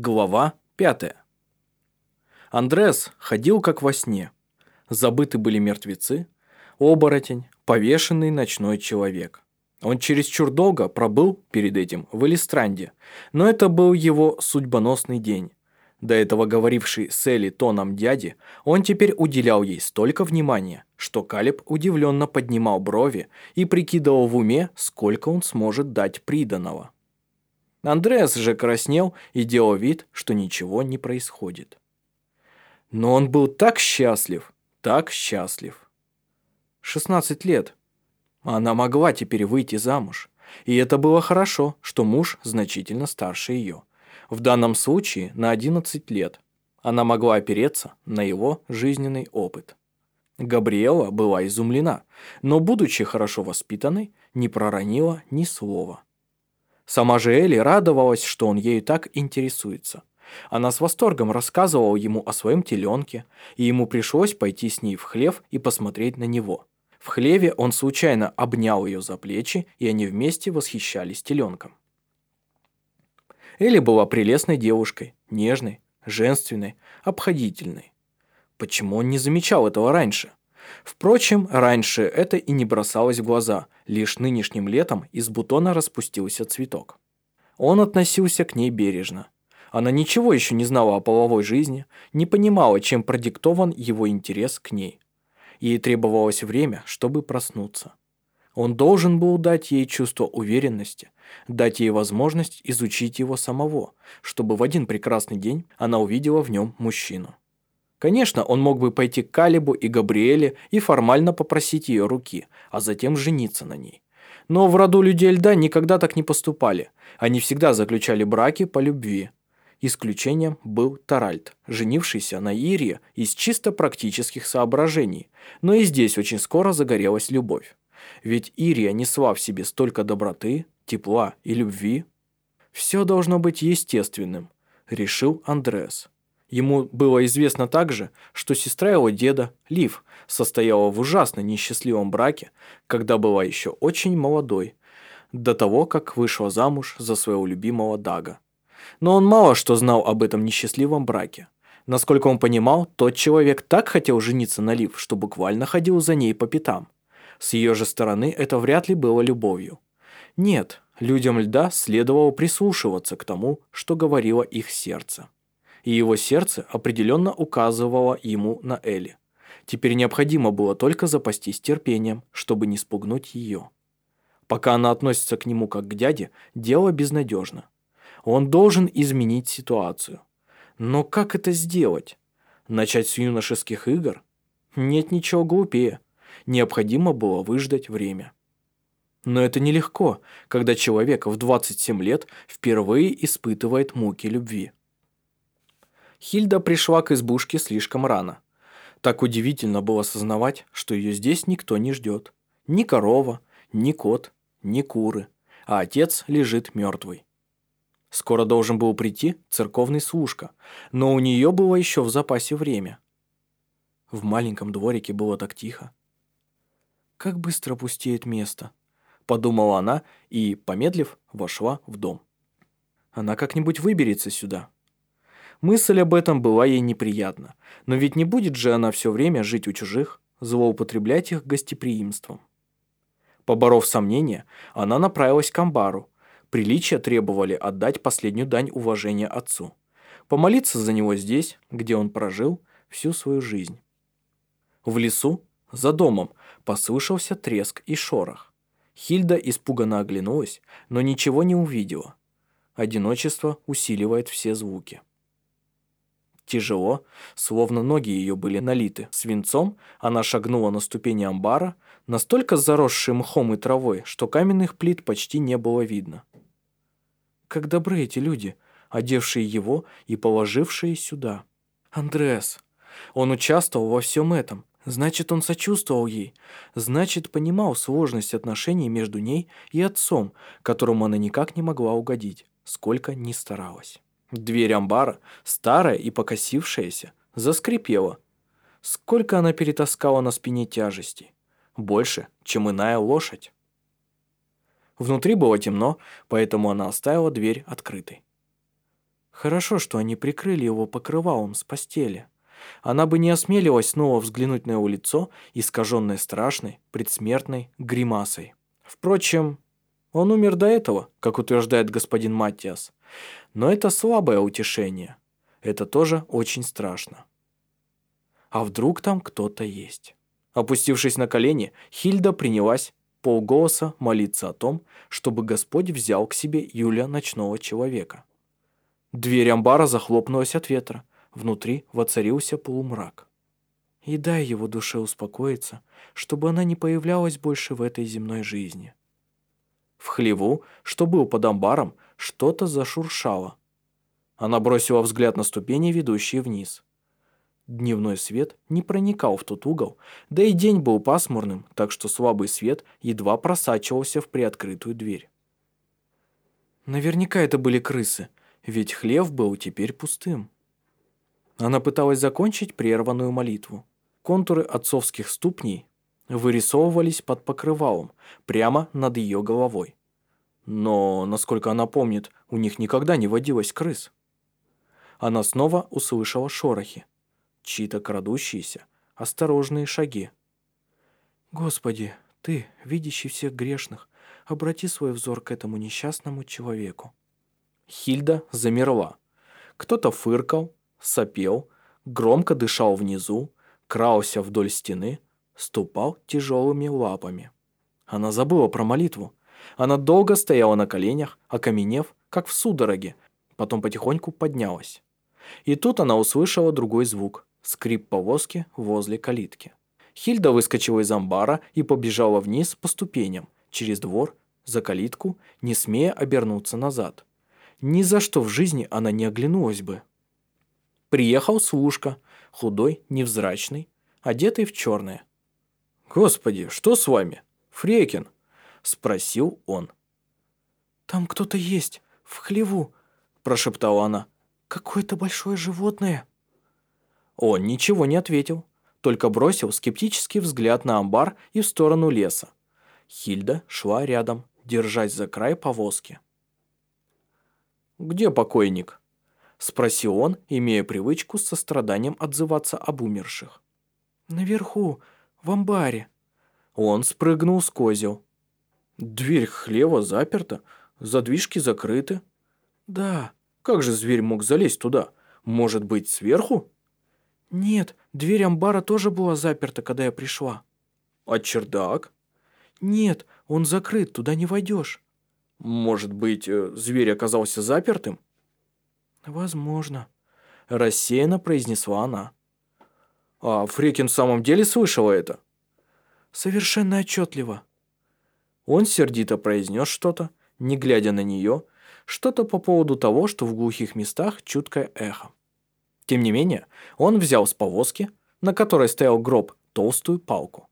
Глава 5. Андрес ходил как во сне. Забыты были мертвецы, оборотень, повешенный ночной человек. Он чересчур долго пробыл перед этим в Элистранде, но это был его судьбоносный день. До этого говоривший с Элли тоном дяди, он теперь уделял ей столько внимания, что Калиб удивленно поднимал брови и прикидывал в уме, сколько он сможет дать приданого. Андреас же краснел и делал вид, что ничего не происходит. Но он был так счастлив, так счастлив. 16 лет. Она могла теперь выйти замуж. И это было хорошо, что муж значительно старше ее. В данном случае на 11 лет. Она могла опереться на его жизненный опыт. Габриэла была изумлена, но, будучи хорошо воспитанной, не проронила ни слова. Сама же Элли радовалась, что он ею так интересуется. Она с восторгом рассказывала ему о своем теленке, и ему пришлось пойти с ней в хлев и посмотреть на него. В хлеве он случайно обнял ее за плечи, и они вместе восхищались теленком. Элли была прелестной девушкой, нежной, женственной, обходительной. Почему он не замечал этого раньше? Впрочем, раньше это и не бросалось в глаза, лишь нынешним летом из бутона распустился цветок. Он относился к ней бережно. Она ничего еще не знала о половой жизни, не понимала, чем продиктован его интерес к ней. Ей требовалось время, чтобы проснуться. Он должен был дать ей чувство уверенности, дать ей возможность изучить его самого, чтобы в один прекрасный день она увидела в нем мужчину. Конечно, он мог бы пойти к Калибу и Габриэле и формально попросить ее руки, а затем жениться на ней. Но в роду людей льда никогда так не поступали. Они всегда заключали браки по любви. Исключением был Таральд, женившийся на Ирии из чисто практических соображений. Но и здесь очень скоро загорелась любовь. Ведь Ирия несла в себе столько доброты, тепла и любви. Все должно быть естественным, решил Андреас. Ему было известно также, что сестра его деда, Лив, состояла в ужасно несчастливом браке, когда была еще очень молодой, до того, как вышла замуж за своего любимого Дага. Но он мало что знал об этом несчастливом браке. Насколько он понимал, тот человек так хотел жениться на Лив, что буквально ходил за ней по пятам. С ее же стороны это вряд ли было любовью. Нет, людям льда следовало прислушиваться к тому, что говорило их сердце и его сердце определенно указывало ему на Элли. Теперь необходимо было только запастись терпением, чтобы не спугнуть ее. Пока она относится к нему как к дяде, дело безнадежно. Он должен изменить ситуацию. Но как это сделать? Начать с юношеских игр? Нет ничего глупее. Необходимо было выждать время. Но это нелегко, когда человек в 27 лет впервые испытывает муки любви. Хильда пришла к избушке слишком рано. Так удивительно было осознавать, что ее здесь никто не ждет. Ни корова, ни кот, ни куры, а отец лежит мертвый. Скоро должен был прийти церковный служка, но у нее было еще в запасе время. В маленьком дворике было так тихо. «Как быстро пустеет место», — подумала она и, помедлив, вошла в дом. «Она как-нибудь выберется сюда, Мысль об этом была ей неприятна. Но ведь не будет же она все время жить у чужих, злоупотреблять их гостеприимством. Поборов сомнения, она направилась к амбару. Приличия требовали отдать последнюю дань уважения отцу. Помолиться за него здесь, где он прожил всю свою жизнь. В лесу, за домом, послышался треск и шорох. Хильда испуганно оглянулась, но ничего не увидела. Одиночество усиливает все звуки. Тяжело, словно ноги ее были налиты свинцом, она шагнула на ступени амбара, настолько заросшей мхом и травой, что каменных плит почти не было видно. Как добры эти люди, одевшие его и положившие сюда. Андреас. Он участвовал во всем этом. Значит, он сочувствовал ей. Значит, понимал сложность отношений между ней и отцом, которому она никак не могла угодить, сколько ни старалась. Дверь амбара, старая и покосившаяся, заскрипела. Сколько она перетаскала на спине тяжести. Больше, чем иная лошадь. Внутри было темно, поэтому она оставила дверь открытой. Хорошо, что они прикрыли его покрывалом с постели. Она бы не осмелилась снова взглянуть на его лицо, искаженное страшной, предсмертной гримасой. Впрочем, он умер до этого, как утверждает господин Маттиас. Но это слабое утешение. Это тоже очень страшно. А вдруг там кто-то есть? Опустившись на колени, Хильда принялась полголоса молиться о том, чтобы Господь взял к себе Юлия ночного человека. Дверь амбара захлопнулась от ветра. Внутри воцарился полумрак. И дай его душе успокоиться, чтобы она не появлялась больше в этой земной жизни. В хлеву, что был под амбаром, что-то зашуршало. Она бросила взгляд на ступени, ведущие вниз. Дневной свет не проникал в тот угол, да и день был пасмурным, так что слабый свет едва просачивался в приоткрытую дверь. Наверняка это были крысы, ведь хлев был теперь пустым. Она пыталась закончить прерванную молитву. Контуры отцовских ступней вырисовывались под покрывалом, прямо над ее головой. Но, насколько она помнит, у них никогда не водилось крыс. Она снова услышала шорохи. Чьи-то крадущиеся, осторожные шаги. «Господи, Ты, видящий всех грешных, обрати свой взор к этому несчастному человеку». Хильда замерла. Кто-то фыркал, сопел, громко дышал внизу, крался вдоль стены, ступал тяжелыми лапами. Она забыла про молитву. Она долго стояла на коленях, окаменев, как в судороге, потом потихоньку поднялась. И тут она услышала другой звук – скрип повозки возле калитки. Хильда выскочила из амбара и побежала вниз по ступеням, через двор, за калитку, не смея обернуться назад. Ни за что в жизни она не оглянулась бы. Приехал служка, худой, невзрачный, одетый в черное. «Господи, что с вами? Фрекин?» – спросил он. «Там кто-то есть, в хлеву», – прошептала она. «Какое-то большое животное». Он ничего не ответил, только бросил скептический взгляд на амбар и в сторону леса. Хильда шла рядом, держась за край повозки. «Где покойник?» – спросил он, имея привычку с состраданием отзываться об умерших. «Наверху, в амбаре». Он спрыгнул с козел. «Дверь хлева заперта, задвижки закрыты». «Да». «Как же зверь мог залезть туда? Может быть, сверху?» «Нет, дверь амбара тоже была заперта, когда я пришла». «А чердак?» «Нет, он закрыт, туда не войдешь». «Может быть, э, зверь оказался запертым?» «Возможно», – рассеянно произнесла она. «А Фрекин в самом деле слышала это?» «Совершенно отчетливо». Он сердито произнес что-то, не глядя на нее, что-то по поводу того, что в глухих местах чуткое эхо. Тем не менее, он взял с повозки, на которой стоял гроб, толстую палку.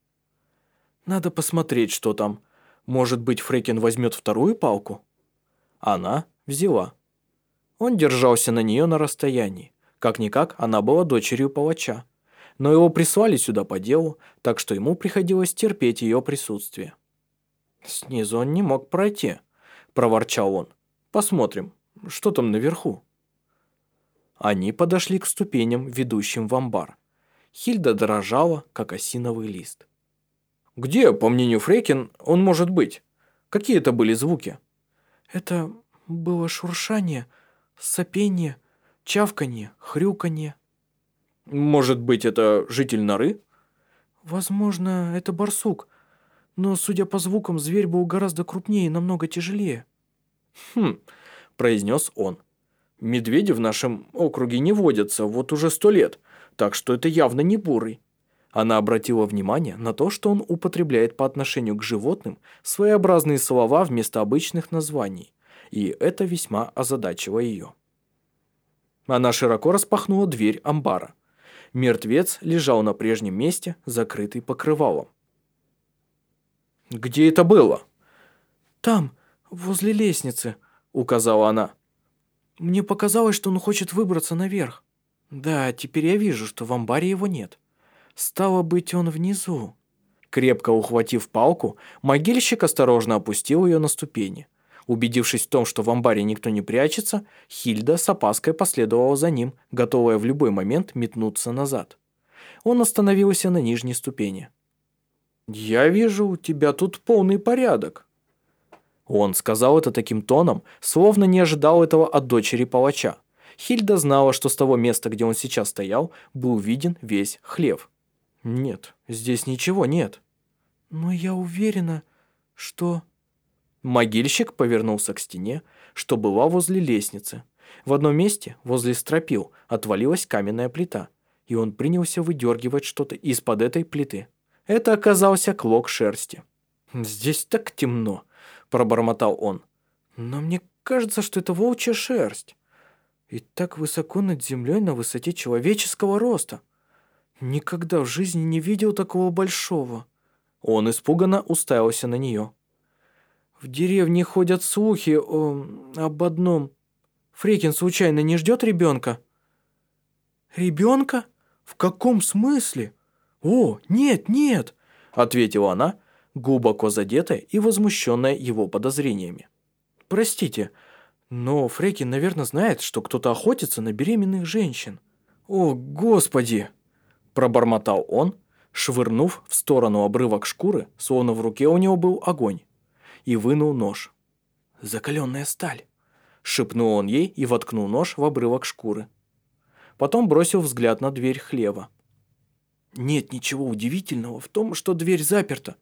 «Надо посмотреть, что там. Может быть, Фрекин возьмет вторую палку?» Она взяла. Он держался на нее на расстоянии. Как-никак, она была дочерью палача. Но его прислали сюда по делу, так что ему приходилось терпеть ее присутствие. «Снизу он не мог пройти», – проворчал он. «Посмотрим, что там наверху». Они подошли к ступеням, ведущим в амбар. Хильда дрожала, как осиновый лист. «Где, по мнению Фрейкин, он может быть? Какие это были звуки?» «Это было шуршание, сопение, чавканье, хрюканье». «Может быть, это житель норы?» «Возможно, это барсук, но, судя по звукам, зверь был гораздо крупнее и намного тяжелее». «Хм», – произнес он. «Медведи в нашем округе не водятся вот уже сто лет, так что это явно не бурый». Она обратила внимание на то, что он употребляет по отношению к животным своеобразные слова вместо обычных названий, и это весьма озадачило ее. Она широко распахнула дверь амбара. Мертвец лежал на прежнем месте, закрытый покрывалом. «Где это было?» «Там, возле лестницы», — указала она. «Мне показалось, что он хочет выбраться наверх. Да, теперь я вижу, что в амбаре его нет». Стало быть, он внизу. Крепко ухватив палку, могильщик осторожно опустил ее на ступени. Убедившись в том, что в амбаре никто не прячется, Хильда с опаской последовала за ним, готовая в любой момент метнуться назад. Он остановился на нижней ступени. «Я вижу, у тебя тут полный порядок». Он сказал это таким тоном, словно не ожидал этого от дочери палача. Хильда знала, что с того места, где он сейчас стоял, был виден весь хлев. «Нет, здесь ничего нет». «Но я уверена, что...» Могильщик повернулся к стене, что была возле лестницы. В одном месте, возле стропил, отвалилась каменная плита, и он принялся выдергивать что-то из-под этой плиты. Это оказался клок шерсти. «Здесь так темно», – пробормотал он. «Но мне кажется, что это волчья шерсть. И так высоко над землей на высоте человеческого роста. Никогда в жизни не видел такого большого». Он испуганно уставился на нее. В деревне ходят слухи о... об одном. Фрекин случайно не ждет ребенка? Ребенка? В каком смысле? О, нет, нет, ответила она, глубоко задетая и возмущенная его подозрениями. Простите, но Фрекин, наверное, знает, что кто-то охотится на беременных женщин. О, господи! Пробормотал он, швырнув в сторону обрывок шкуры, словно в руке у него был огонь и вынул нож. «Закаленная сталь!» – шепнул он ей и воткнул нож в обрывок шкуры. Потом бросил взгляд на дверь хлева. «Нет ничего удивительного в том, что дверь заперта.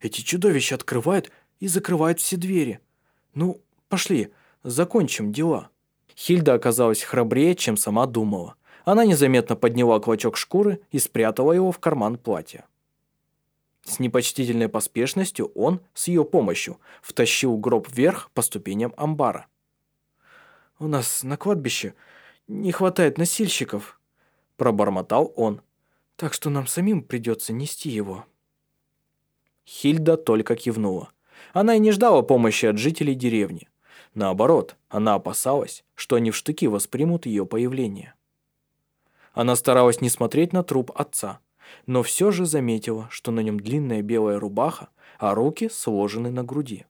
Эти чудовища открывают и закрывают все двери. Ну, пошли, закончим дела». Хильда оказалась храбрее, чем сама думала. Она незаметно подняла клочок шкуры и спрятала его в карман платья. С непочтительной поспешностью он, с ее помощью, втащил гроб вверх по ступеням амбара. «У нас на кладбище не хватает носильщиков», – пробормотал он. «Так что нам самим придется нести его». Хильда только кивнула. Она и не ждала помощи от жителей деревни. Наоборот, она опасалась, что они в штыки воспримут ее появление. Она старалась не смотреть на труп отца – но все же заметила, что на нем длинная белая рубаха, а руки сложены на груди.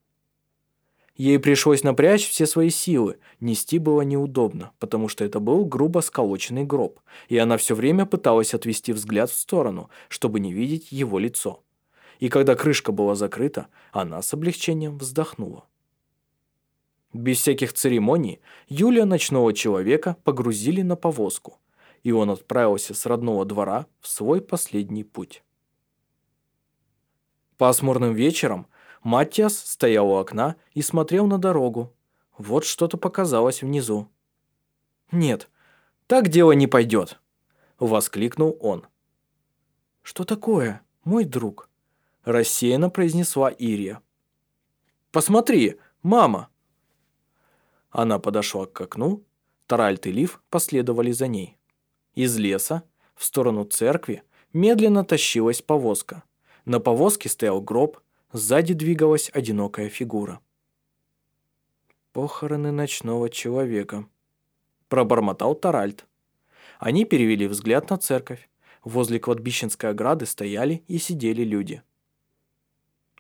Ей пришлось напрячь все свои силы, нести было неудобно, потому что это был грубо сколоченный гроб, и она все время пыталась отвести взгляд в сторону, чтобы не видеть его лицо. И когда крышка была закрыта, она с облегчением вздохнула. Без всяких церемоний Юлия ночного человека погрузили на повозку, и он отправился с родного двора в свой последний путь. Пасмурным вечером Матиас стоял у окна и смотрел на дорогу. Вот что-то показалось внизу. «Нет, так дело не пойдет», — воскликнул он. «Что такое, мой друг?» — рассеянно произнесла Ирия. «Посмотри, мама!» Она подошла к окну, Таральт и Лив последовали за ней. Из леса в сторону церкви медленно тащилась повозка. На повозке стоял гроб, сзади двигалась одинокая фигура. «Похороны ночного человека», – пробормотал Таральд. Они перевели взгляд на церковь. Возле кладбищенской ограды стояли и сидели люди.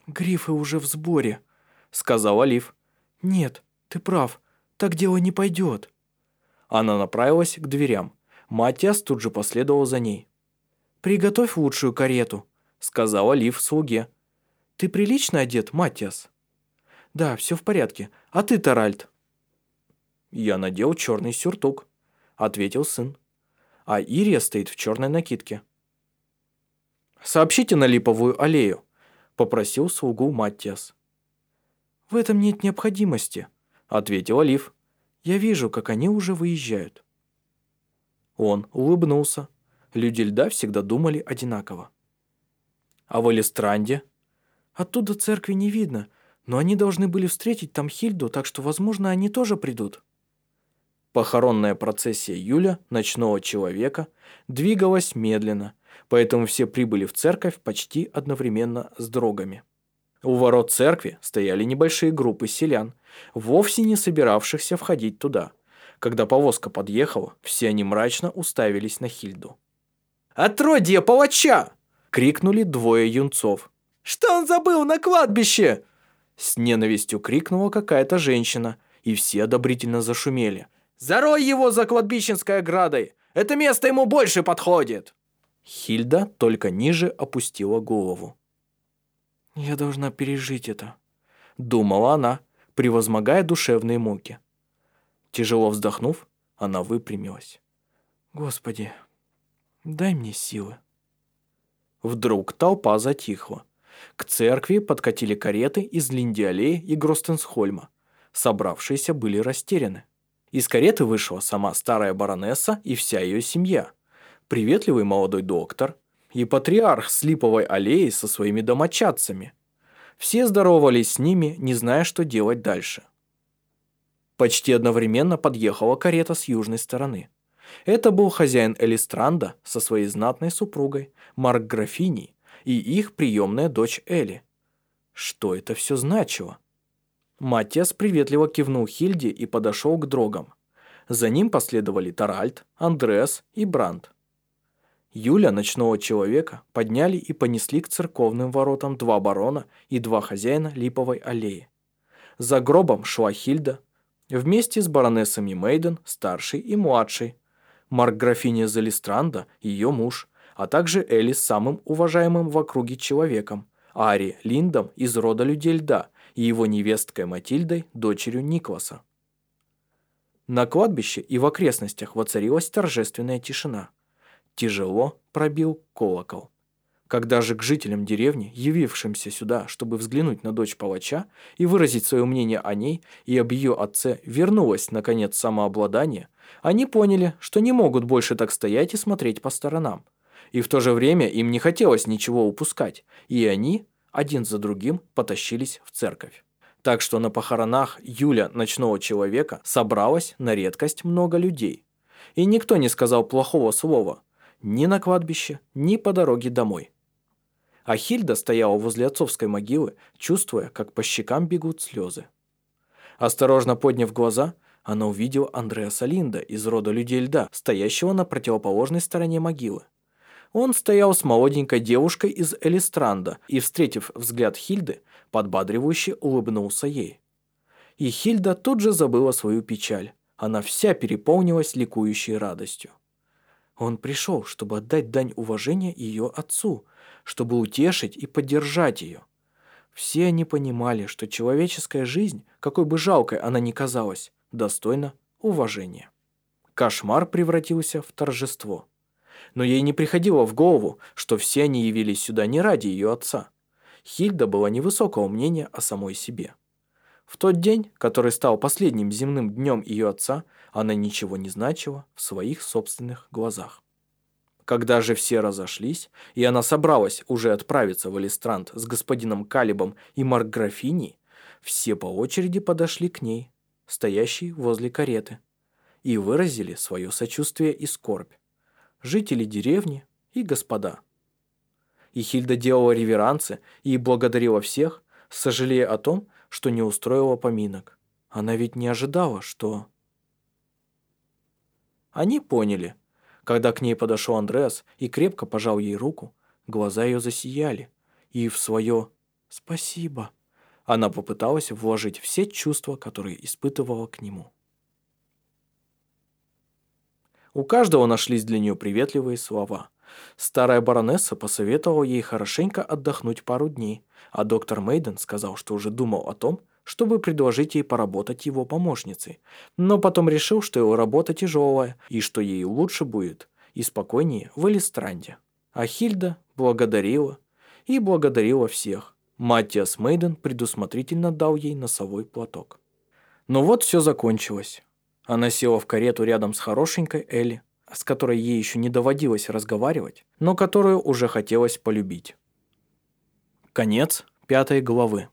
«Грифы уже в сборе», – сказал Олив. «Нет, ты прав, так дело не пойдет». Она направилась к дверям. Матиас тут же последовал за ней. «Приготовь лучшую карету», — сказала Лив слуге. «Ты прилично одет, Матиас?» «Да, все в порядке. А ты, Таральд?» «Я надел черный сюртук», — ответил сын. «А Ирия стоит в черной накидке». «Сообщите на Липовую аллею», — попросил слугу Маттиас. «В этом нет необходимости», — ответил Олив. «Я вижу, как они уже выезжают». Он улыбнулся. Люди льда всегда думали одинаково. А в Элистранде? Оттуда церкви не видно, но они должны были встретить там Хильду, так что, возможно, они тоже придут. Похоронная процессия Юля, ночного человека, двигалась медленно, поэтому все прибыли в церковь почти одновременно с дрогами. У ворот церкви стояли небольшие группы селян, вовсе не собиравшихся входить туда – когда повозка подъехала, все они мрачно уставились на Хильду. «Отродье палача!» — крикнули двое юнцов. «Что он забыл на кладбище?» С ненавистью крикнула какая-то женщина, и все одобрительно зашумели. «Зарой его за кладбищенской оградой! Это место ему больше подходит!» Хильда только ниже опустила голову. «Я должна пережить это», — думала она, превозмогая душевные муки. Тяжело вздохнув, она выпрямилась. «Господи, дай мне силы». Вдруг толпа затихла. К церкви подкатили кареты из Линдиалеи и Гростенсхольма. Собравшиеся были растеряны. Из кареты вышла сама старая баронесса и вся ее семья. Приветливый молодой доктор и патриарх с Липовой аллеи со своими домочадцами. Все здоровались с ними, не зная, что делать дальше. Почти одновременно подъехала карета с южной стороны. Это был хозяин Элистранда со своей знатной супругой, Марк Графини, и их приемная дочь Элли. Что это все значило? Матиас приветливо кивнул Хильде и подошел к дрогам. За ним последовали Таральд, Андреас и Бранд. Юля, ночного человека, подняли и понесли к церковным воротам два барона и два хозяина Липовой аллеи. За гробом шла Хильда, вместе с баронессами Мейден, старшей и младшей, Марк графиня Залистранда, ее муж, а также Элли с самым уважаемым в округе человеком, Ари Линдом из рода людей льда и его невесткой Матильдой, дочерью Никласа. На кладбище и в окрестностях воцарилась торжественная тишина. Тяжело пробил колокол. Когда же к жителям деревни, явившимся сюда, чтобы взглянуть на дочь палача и выразить свое мнение о ней и об ее отце, вернулось, наконец, самообладание, они поняли, что не могут больше так стоять и смотреть по сторонам. И в то же время им не хотелось ничего упускать, и они, один за другим, потащились в церковь. Так что на похоронах Юля Ночного Человека собралось на редкость много людей. И никто не сказал плохого слова ни на кладбище, ни по дороге домой. А Хильда стояла возле отцовской могилы, чувствуя, как по щекам бегут слезы. Осторожно подняв глаза, она увидела Андреаса Линда из рода людей льда, стоящего на противоположной стороне могилы. Он стоял с молоденькой девушкой из Элистранда и, встретив взгляд Хильды, подбадривающе улыбнулся ей. И Хильда тут же забыла свою печаль. Она вся переполнилась ликующей радостью. Он пришел, чтобы отдать дань уважения ее отцу – чтобы утешить и поддержать ее. Все они понимали, что человеческая жизнь, какой бы жалкой она ни казалась, достойна уважения. Кошмар превратился в торжество. Но ей не приходило в голову, что все они явились сюда не ради ее отца. Хильда была невысокого мнения о самой себе. В тот день, который стал последним земным днем ее отца, она ничего не значила в своих собственных глазах. Когда же все разошлись, и она собралась уже отправиться в Элистрант с господином Калибом и Маркграфиней, все по очереди подошли к ней, стоящей возле кареты, и выразили свое сочувствие и скорбь. Жители деревни и господа. И Хильда делала реверансы и благодарила всех, сожалея о том, что не устроила поминок. Она ведь не ожидала, что... Они поняли – когда к ней подошел Андреас и крепко пожал ей руку, глаза ее засияли, и в свое «спасибо» она попыталась вложить все чувства, которые испытывала к нему. У каждого нашлись для нее приветливые слова. Старая баронесса посоветовала ей хорошенько отдохнуть пару дней, а доктор Мейден сказал, что уже думал о том, чтобы предложить ей поработать его помощницей, но потом решил, что его работа тяжелая и что ей лучше будет и спокойнее в Элистранде. А Хильда благодарила и благодарила всех. Маттиас Мейден предусмотрительно дал ей носовой платок. Но вот все закончилось. Она села в карету рядом с хорошенькой Элли, с которой ей еще не доводилось разговаривать, но которую уже хотелось полюбить. Конец пятой главы.